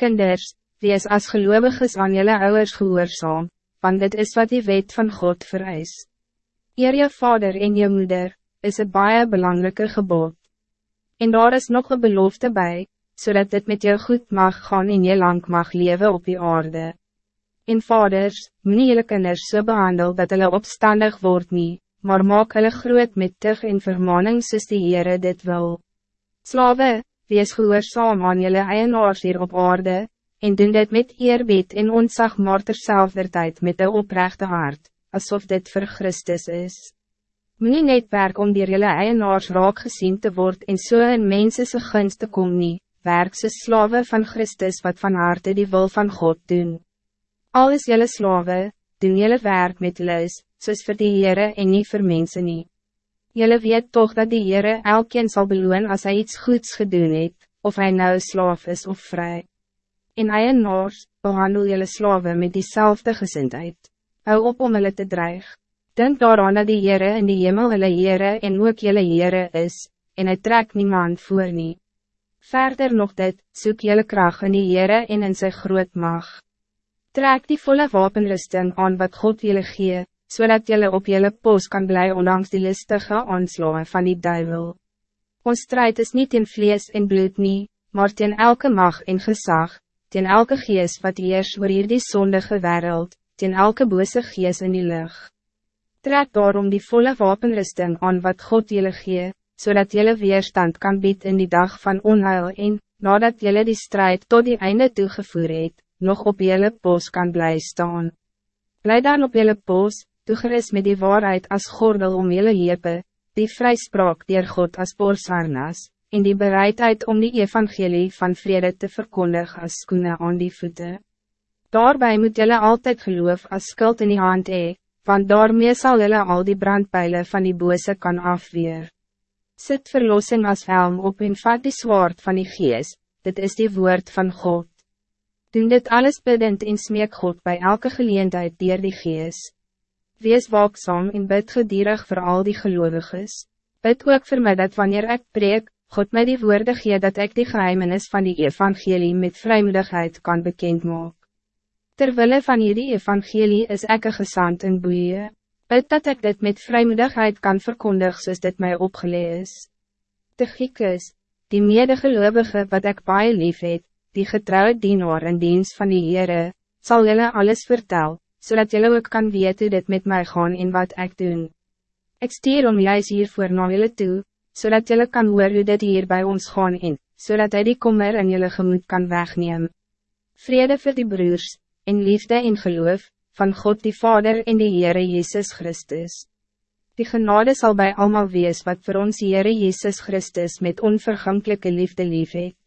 Kinders, wees as geloviges aan jullie ouders gehoorzaam, want dit is wat die wet van God vereis. Eer je vader en je moeder, is een baie belangrijke gebod. En daar is nog een belofte bij, zodat dit met je goed mag gaan en je lang mag leven op die aarde. En vaders, moet jullie kinders so behandel dat hulle opstandig wordt niet, maar maak hulle groot met tig en vermaning soos die Heere dit wil. Slawe, wees gehoorzaam aan jullie eienaars hier op aarde, en doen dit met eerbied en ontzag maar terzelfdertijd met de oprechte hart, alsof dit voor Christus is. Moet net werk om die jullie eienaars raak gezien te worden en so in mensese gunst te kom nie, werk ze slawe van Christus wat van harte die wil van God doen. Al is jullie slawe, doen jullie werk met lus, soos vir die Heere en nie vir mense nie. Jullie weet toch dat die Heere elkeen zal beloon als hij iets goeds gedoen het, of hij nou slaaf is of vrij. In eienaars, behandel jullie slaven met diezelfde gezindheid. Hou op om hulle te dreig. Denk daaraan dat die Heere in die hemel hulle Heere en ook jullie Heere is, en hy trek niemand voor nie. Verder nog dit, soek jullie kracht in die Heere en in sy groot mag. Trek die volle wapenrusting aan wat God jullie gee, zodat so jullie op jullie post kan blij ondanks die listige aanslagen van die duivel. Ons strijd is niet in vlees en bloed nie, maar teen elke mag en gezag, teen elke gees wat heers oor hierdie sondige wereld, teen elke bose gees in die lucht. Trek daarom die volle wapenrusting aan wat God jullie gee, zodat jullie weerstand kan bieden in die dag van onheil en, nadat jullie die strijd tot die einde toegevoer het, nog op jullie poos kan blij staan. Blij dan op jullie poos, toegeris met die waarheid als gordel om jullie hepe, die vrijspraak dier God als borsharnas, en die bereidheid om die evangelie van vrede te verkondigen als skoene aan die voeten. Daarbij moet jullie altijd geloof als skuld in die hand hee, want daarmee zal jullie al die brandpijlen van die bose kan afweer. Zet verlossing als helm op en vat die zwaard van die gees, dit is die woord van God. Doen dit alles bidend en smeek God bij elke geleendheid dier die gees. Wees waakzaam en bid gedierig voor al die gelovigen. Bid ook voor mij dat wanneer ik preek, God mij die woorden gee dat ik die geheimenis van die evangelie met vrijmoedigheid kan bekend maak. Terwille van hierdie evangelie is ek een gezant in boeie, bid dat ik dit met vrijmoedigheid kan verkondig soos dit mij opgeleid is. De Griekus, die medegeloovige wat ik baie lief het, die getrouwe dienaar in dienst van die Heere, zal jullie alles vertel, zodat jullie ook kan weten dit met mij gaan en wat ik doen. Ik stier om juist hiervoor naar jullie toe, zodat jullie kan hoor hoe dit hier bij ons gaan in, zodat hij die kommer in jullie gemoed kan wegnemen. Vrede voor die broers, en liefde en geloof, van God die Vader en die Heere Jezus Christus. Die genade zal bij allemaal wees wat voor ons Heere Jezus Christus met onvergankelijke liefde lief het.